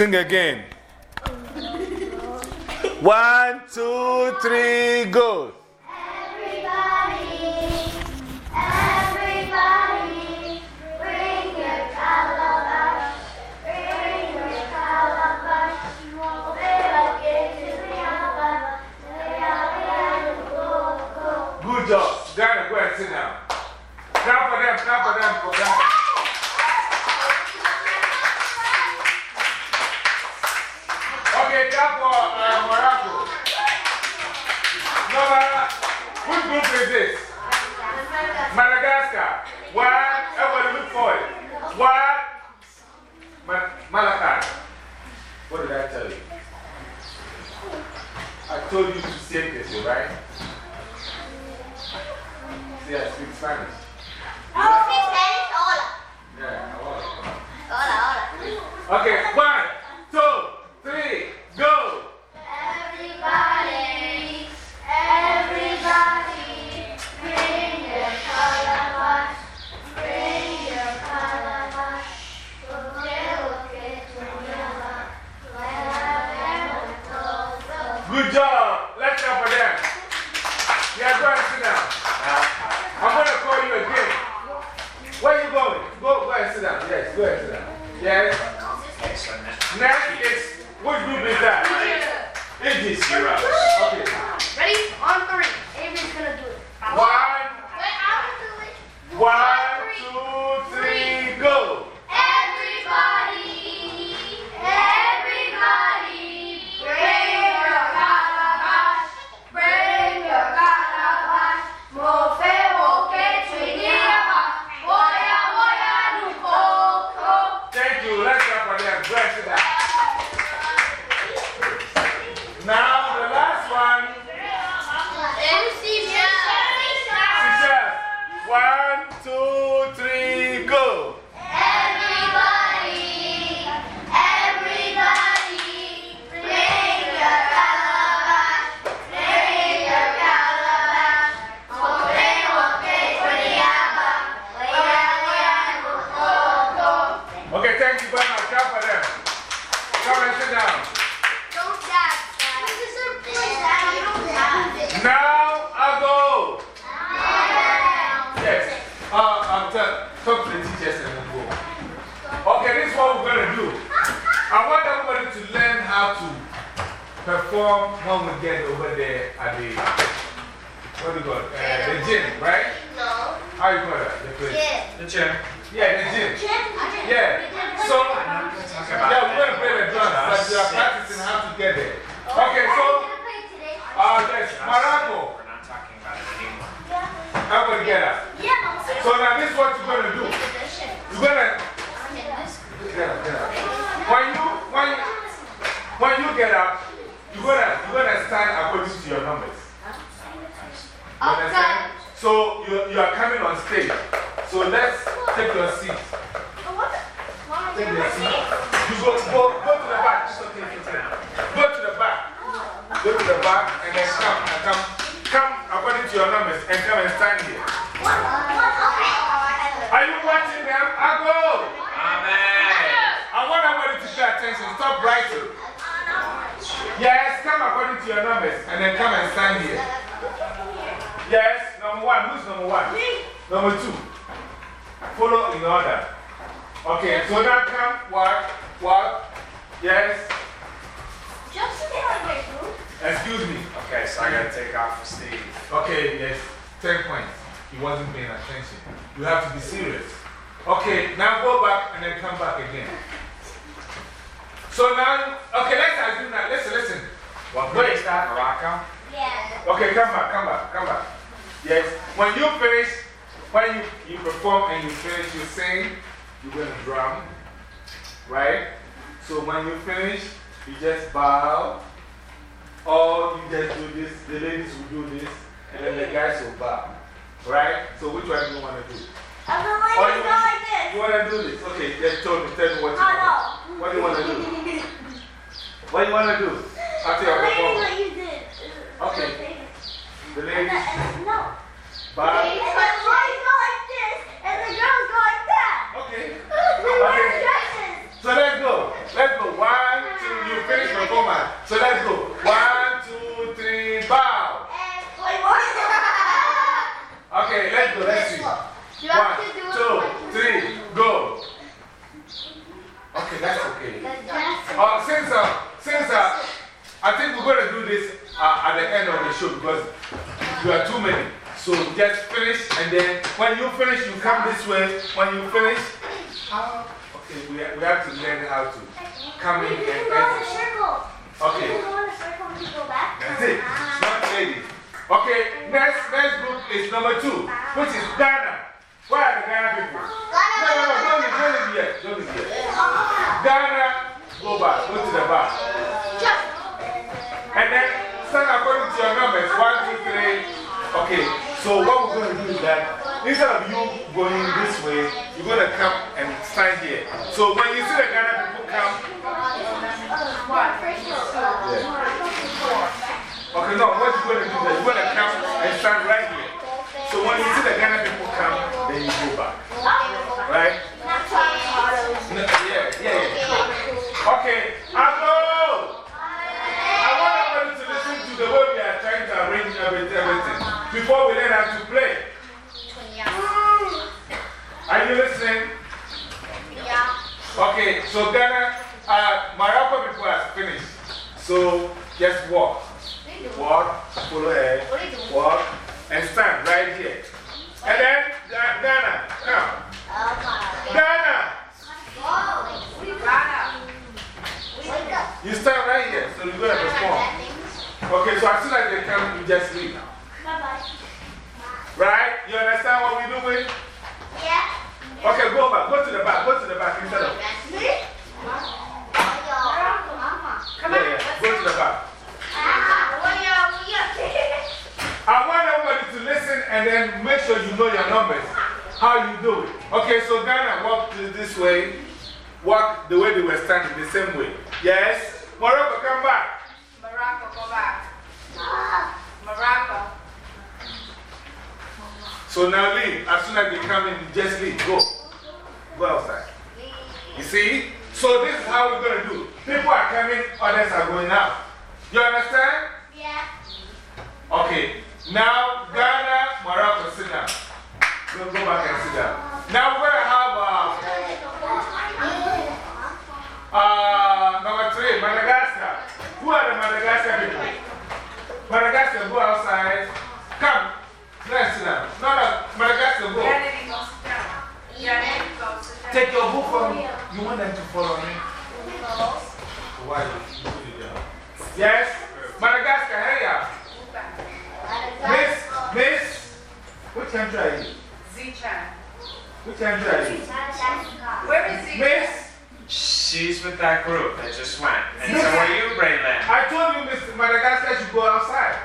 Sing again. One, two, three, go. Malachi. What did I tell you? I told you to say this, right? See, I speak Spanish. Oh, Spanish? Hola. Yeah, I was. Okay, watching them? I go. Amen. I want everybody to pay attention. Stop writing. Yes, come according to your numbers and then come and stand here. Yes, number one. Who's number one? Number two. Follow in order. Okay, so now come, walk, walk. Yes, Just a minute, please. excuse me. Okay, so I gotta take off for Steve. Okay, yes, 10 points. He wasn't paying attention. You have to be serious. Okay, now go back and then come back again. So now, okay, let's assume that. Listen, listen. What Wait. is that? Morocco? Okay, come back, come back, come back. Yes, when you finish, when you, you perform and you finish, you sing, you're going to drum, right? So when you finish, you just bow, or you just do this, the ladies will do this, and then the guys will bow, right? So which one do you want to do? I'm going to go like this. You want to do this? Okay, then tell me, tell me what you want. No. What do you want to do? what do you want to do? After your performance. what you did. Okay. The ladies? The, no. But. The boys go like this, and the girls go like that. Okay. They wear okay. So let's go. Let's go. One, two, you finish your command. So let's go. One, two, three, bow. And, wait, what? okay, let's go. Let's see. One, two, three, go. Okay, that's okay. Uh, since, uh, since uh, I think we're going to do this uh, at the end of the show because you are too many. So just finish, and then when you finish, you come this way. When you finish, okay, we, we have to learn how to come in and exit. Okay. That's it. Lady. Okay, next, next group is number two, which is Ghana. Where are the Ghana people? No, no, no, don't leave, yet. Don't leave yet. Ghana, go back, go to the back. And then stand according to your numbers one, two, three. Okay, so what we're going to do is that instead of you going this way, you're going to come and stand here. So when you see the Ghana people come, Okay, no, what you're going to do is you're going to come and stand right here. So when you see the Ghana people come, then you go back. Right? No, yeah, yeah, yeah. Okay, Apple! I want everybody to listen to the way we are trying to arrange everything, everything before we learn how to play. Are you listening? Yeah. Okay, so Ghana, uh, Morocco people has finished. So just walk. Walk, follow her, walk, and stand right here. And then, uh, Ga- Ghana, come. Ghana, you stand right here, so you're going to perform. Okay, so as soon as they come, you just leave. Now. Right? You understand what we're doing? Yeah. Okay, go back, go to the back, go to the back instead of. Me? Come on. yeah, go to the back. I want everybody to listen and then make sure you know your numbers. How you do it. Okay, so Ghana, walk this, this way. Walk the way they were standing, the same way. Yes? Morocco, come back. Morocco, go back. Morocco. So now leave. As soon as they come in, just leave. Go. Go outside. You see? So this is how we're going to do. People are coming, others are going out. You understand? Now, Ghana, Morocco, sit down. Go, go back and sit down. Now we're going to have uh, uh, number three, Madagascar. Who are the Madagascar people? Madagascar, go outside. Come. Let's sit down. No, no, Madagascar, go. Take your book from me. You want them to follow me? Why? Yes? Madagascar, hurry up. Miss, Miss, which country are you? Z-Chan. Which country are you? Where is Z-Chan? Miss, She's with that group that just went. And so are you, Braylon? I told you Miss Madagascar should go outside.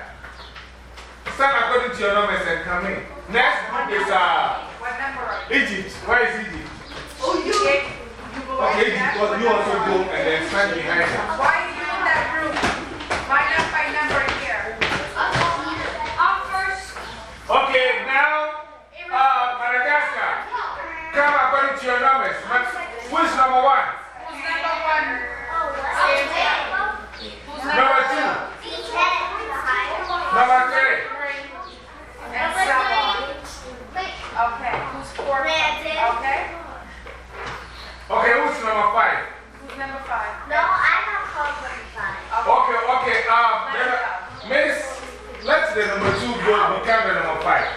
Stand according to your numbers and come in. Next group is uh, What number are? Egypt. Where is Egypt? Oh, you. You go Okay, in Egypt, that you also go and then stand behind them. Why are you in that group? Line up by number here. Up first. Okay, now, uh, Madagascar, come according to your numbers. Ma- Who is number one? Who's number one? Number two. Number three. And seven. Okay. Who's four? Okay. Okay, who's number five? Who's number five? Okay, okay, um, then, uh, Miss, let the number two go become the number five.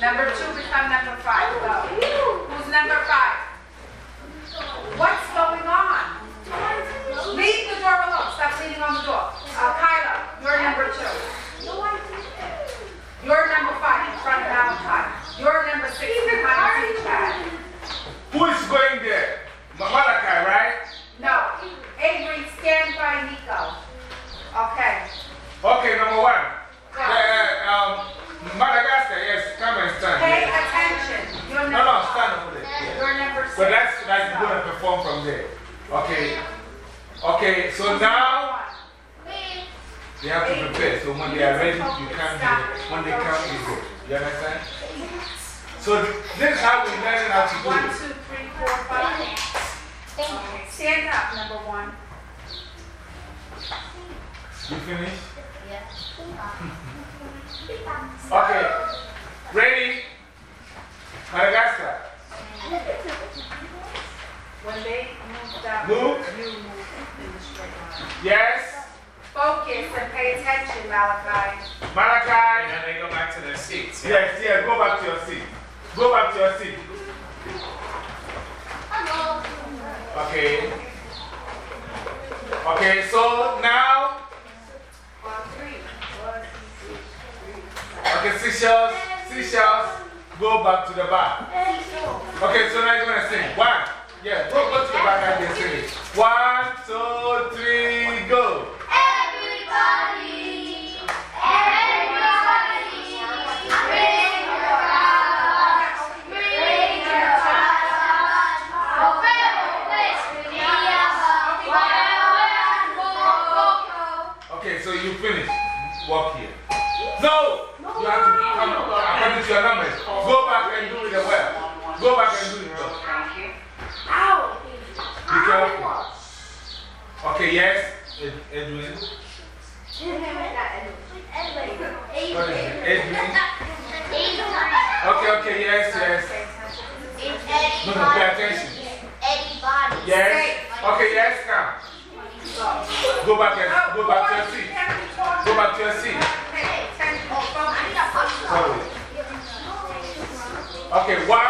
Number two become number five. Go. What's going on? Leave the door alone. Stop leaning on the door. Uh, Kyla, you're number two. You're number five in front of Valentine. You're number six behind Chad. Who is going there? Ma- Malachi, right? No. Avery, stand by Nico. Okay. Okay, number one. Go. Uh, um, Madagascar, yes, come and stand. Pay here. attention. You're No, number no, stand over there. Yeah. You're number six. But that's like you're going to perform from there. Okay. Okay, so now they have to prepare. So when they are ready, you come here. When they come, you go. You understand? So this is how we learn how to do One, it. two, three, four, five. Okay, Stand up, number one. You finish? Okay. Ready? Madagascar. When they move that, Move. you move in the Yes? Focus and pay attention, Malachi. Malachi. And Malachi? then they go back to their seats. yeah? Yes, yes, go back to your seat. Go back to your seat. Hello. Okay. Okay, so now, On three. okay, seashells, seashells, go back to the back. Okay, so now you're going to sing. One. Yeah, go, go to the back and sing it. One, two, three, go. Everybody, everybody, bring your bring your hearts. Open, open, Okay, so you finish. Walk here. No! You have to come according to your numbers. Go back and do the well. Go back and do the well. Be careful. Okay, yes? Ed- Edwin? It? Edwin? Okay, okay, yes, yes. No, no, pay attention. Yes? Okay, yes, come. Go back and go back to your seat. Go back to your seat. Sorry. Okay, one,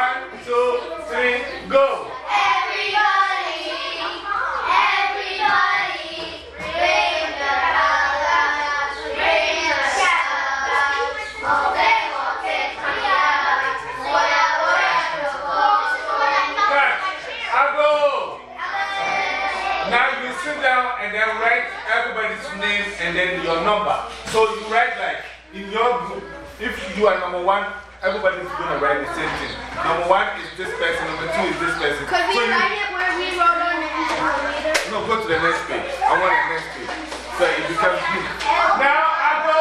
your number. So you write like in your group, if you are number one, everybody's going to write the same thing. Number one is this person, number two is this person. Could we So you- write it where we wrote on the elevator? No, go to the next page. I want the next page. So it becomes group. Now I go.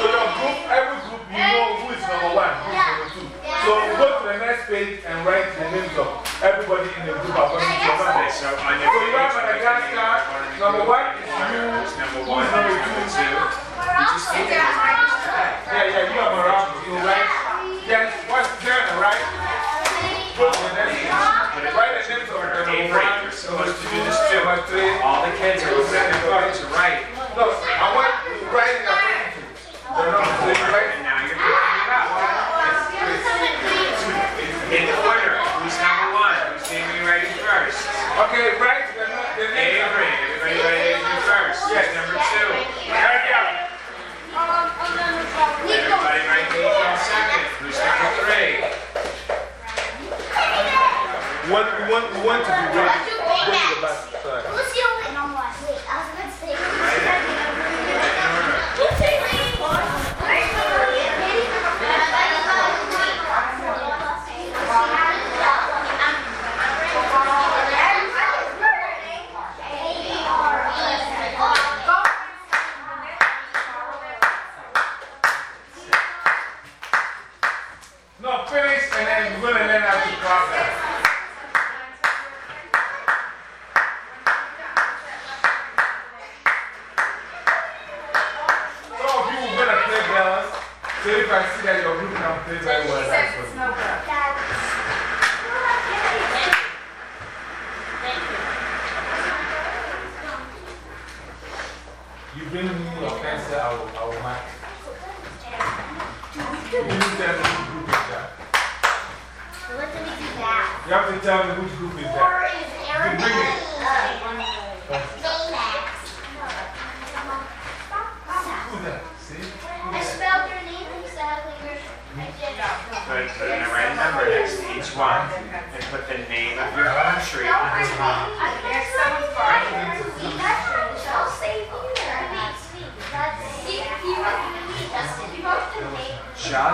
So your group, every group, you know who is number one, who is number two. So go to the next page and write the names of everybody in the group according to your Okay, numbers. so on your So you have page, Madagascar, number one is you, Who's number who one, is number number two. two? You just take it. Yeah, yeah, you have around, you write. Then what's there, right? Go to the next page. Write the names of the number Avery, one, you're supposed to do this number two, number three. All the kids are listening to right.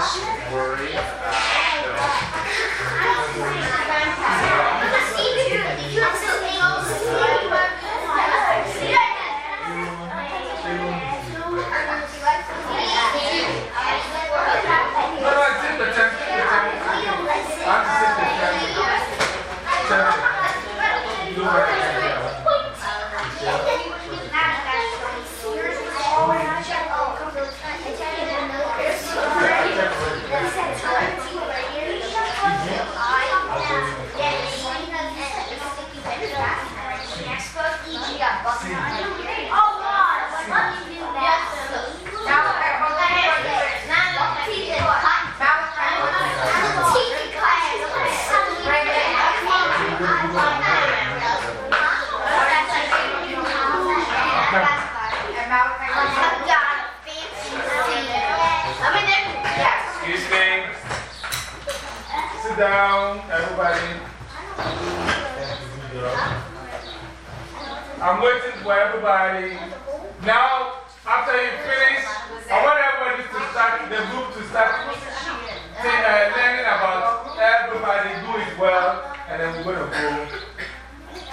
I worry about the down, everybody. I'm waiting for everybody. Now, after you finish, I want everybody to start, the group to start learning about everybody do it well, and then we're going to go.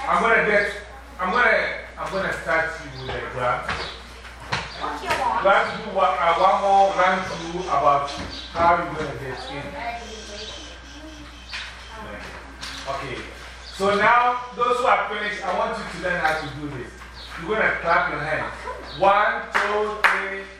I'm going to get, I'm going to, I'm going to start you with a graph. Graph uh, do one, one more run through about how you're going to get in. Okay. So now, those who are finished, I want you to learn how to do this. You're going to clap your hands. One, two, three.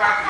Down.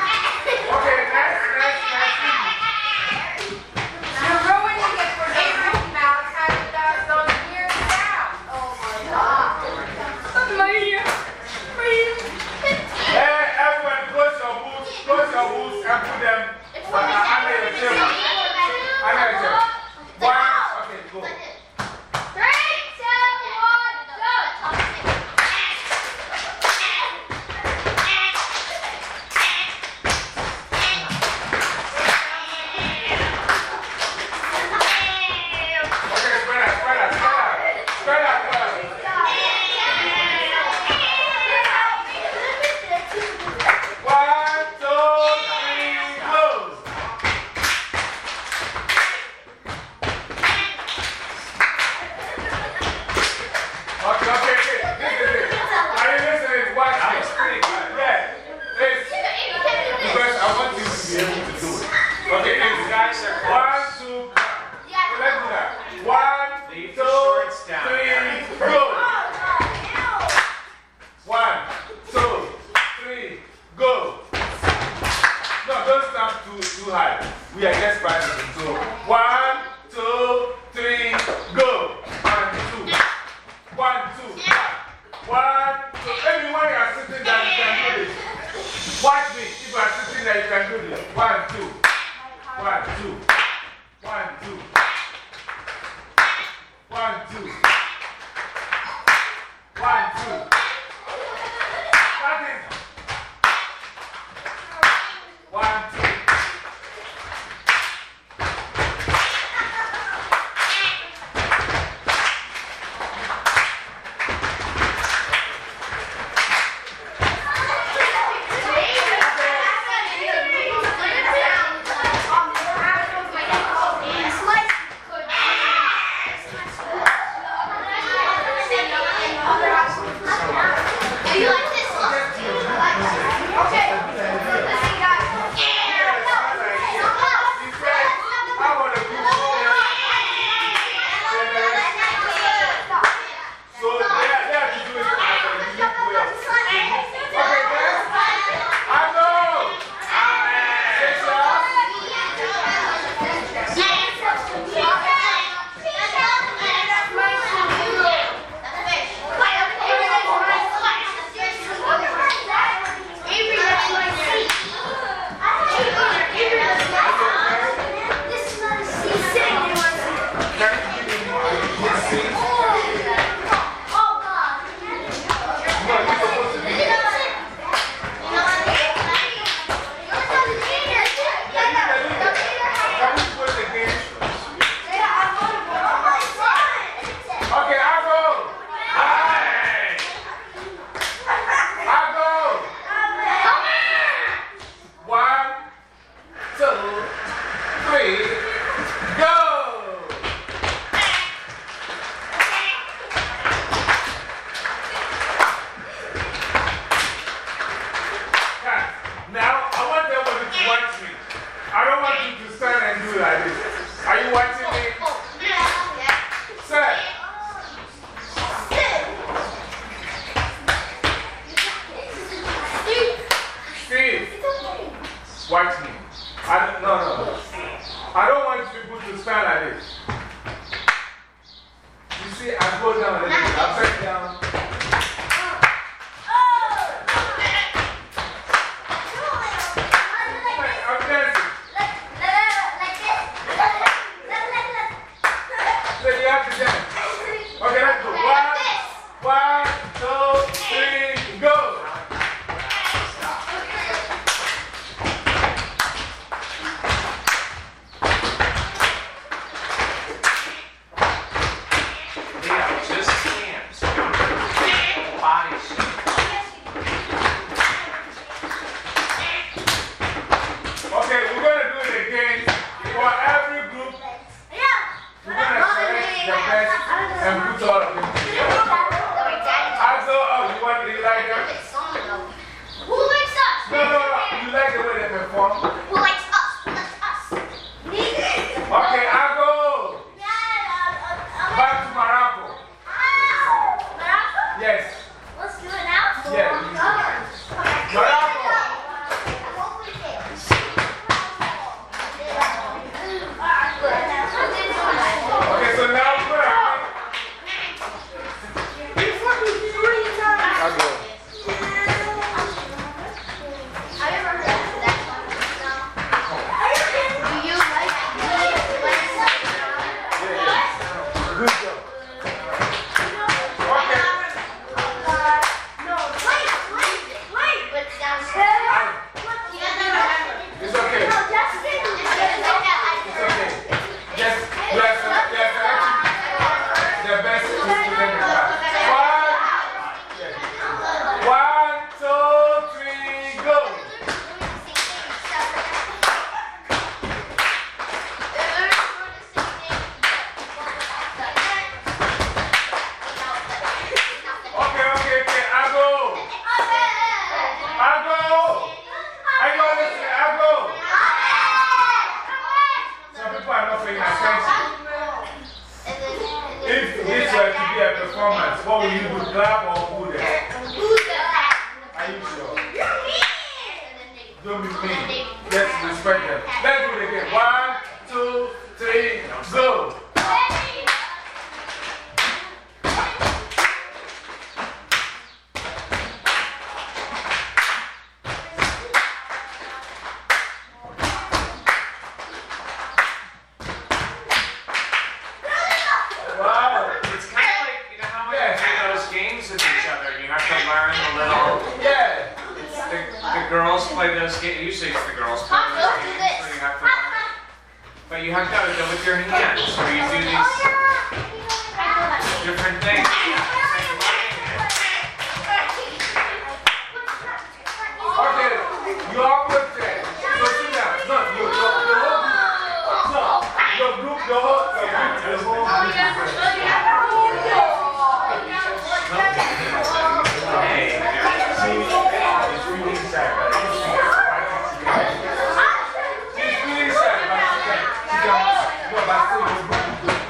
Can, she can, no, but still your group is good.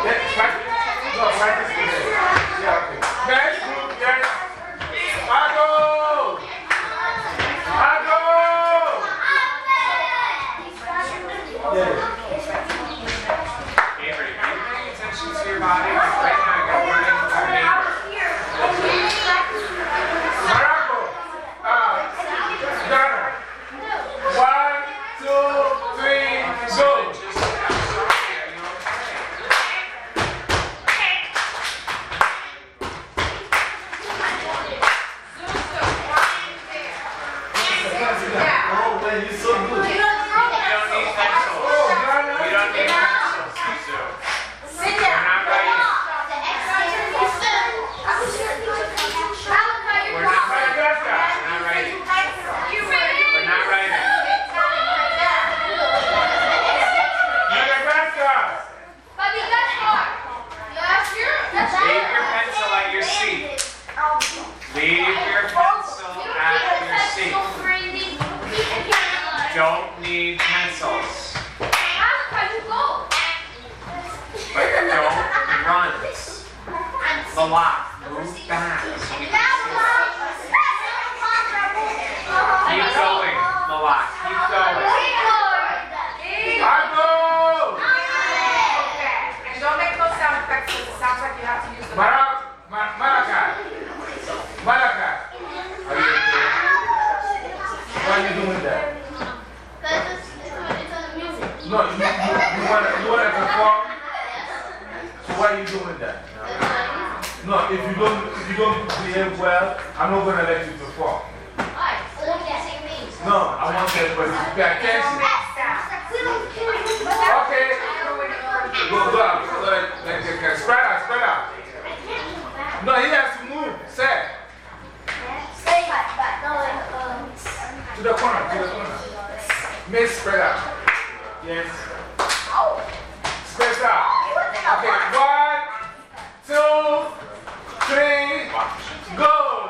Yeah, practice, no, practice today. Yeah, okay. Next group, yes. I go! I go! Yeah. Avery, are you paying attention to your body? Right now, you're learning your neighbor. Morocco. Uh, Ghana. One, two, three, go. Just, I'm sorry, are you okay? Oh, man, you're so good. You don't need pencils. Oh, Ghana. You don't need pencils, Suzu. We're not writing. We're not writing. Madagascar. We're not writing. We're not writing. Madagascar. Leave your pencil at your seat. Leave your pencil at your seat. Don't need pencils. But don't run. The lock. Move back. so we can see. Keep going, Malak. you doing that? Because it's, it's, it's on the music. No, you, you, you want to you wanna perform? So why are you doing that? No, if you don't, if you don't behave well, I'm not going to let you perform. Alright, so look at things. No, I want everybody to pay attention. Okay. Go, go out. Like, like, like, spread out, spread out. No, he has to move. Say. Stay back, back. No, To the corner, to the corner. Miss, spread out. Yes. Spread out. Okay, one, two, three, go.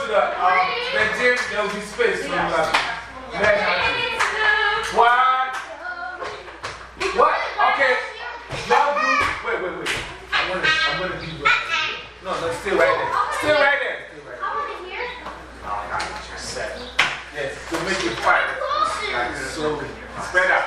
To the, um, the gym, there will be space for you guys. Learn how to. What? Okay. Y'all do. Wait, wait, wait. I'm gonna, I'm gonna be right here. No, no, stay right there. Stay right there. Stay right there. I want to hear. Oh, God, you just said. Yes, to make it fire. Like so, spread out.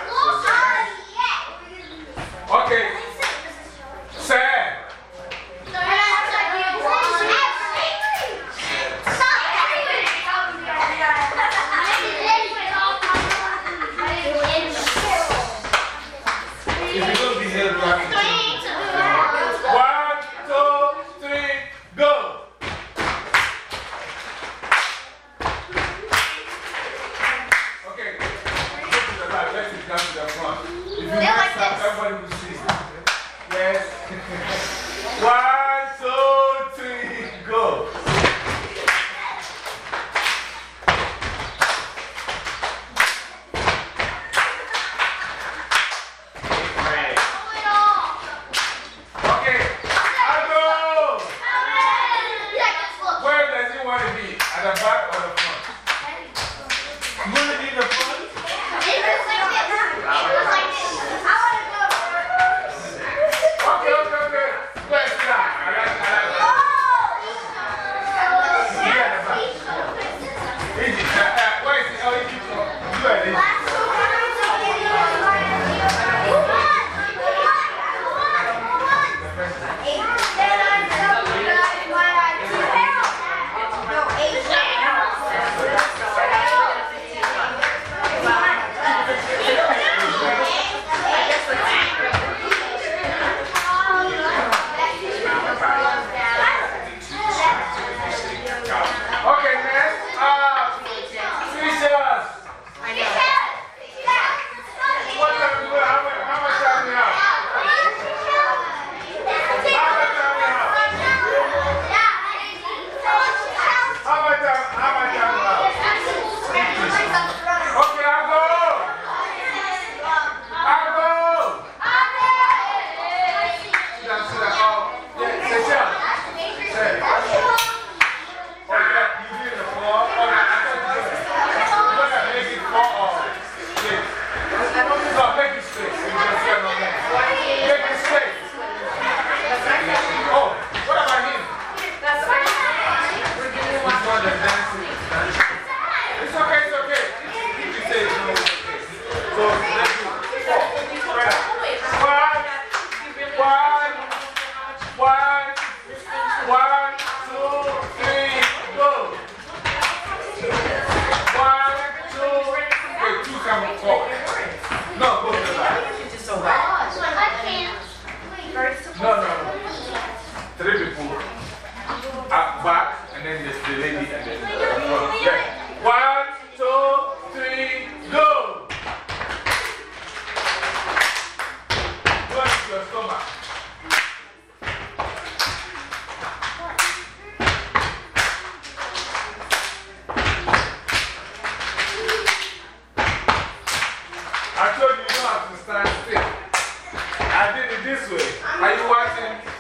Are you watching?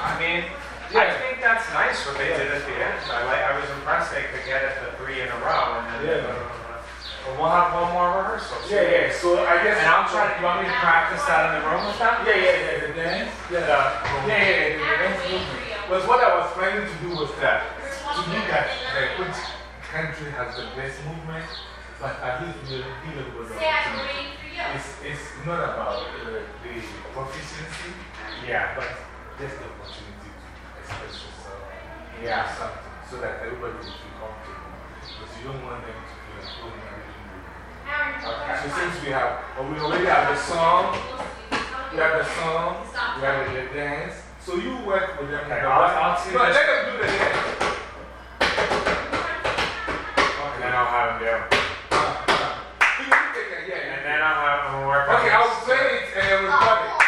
I mean, I think that's nice what they did at the end. I like. I was impressed they could get it the three in a row, and then Yeah. But we'll have one more rehearsal. so- Yeah, yeah. So I guess. And I'll try. to- You want me to practice that in the room with them? Yeah, yeah, yeah. The dance. Yeah, The- yeah, yeah, yeah. The dance movement. But what I was planning to do was that to look at like, which country has the best movement, but at least we deal with the it's, it's not about uh, the proficiency, Yeah. but just the opportunity to express yourself. Yeah. something so that everybody will feel comfortable. Because you don't want them to feel like, oh, no, I didn't do. Okay. So since we have, or we already have the song, we have the song, we have the dance. So you work with them. Okay, the I'll- I'll see No, let them do the dance. And then I'll have them do. Uh, uh. You can take it, yeah, And then I'll have them work on Okay, I'll play it and then record it.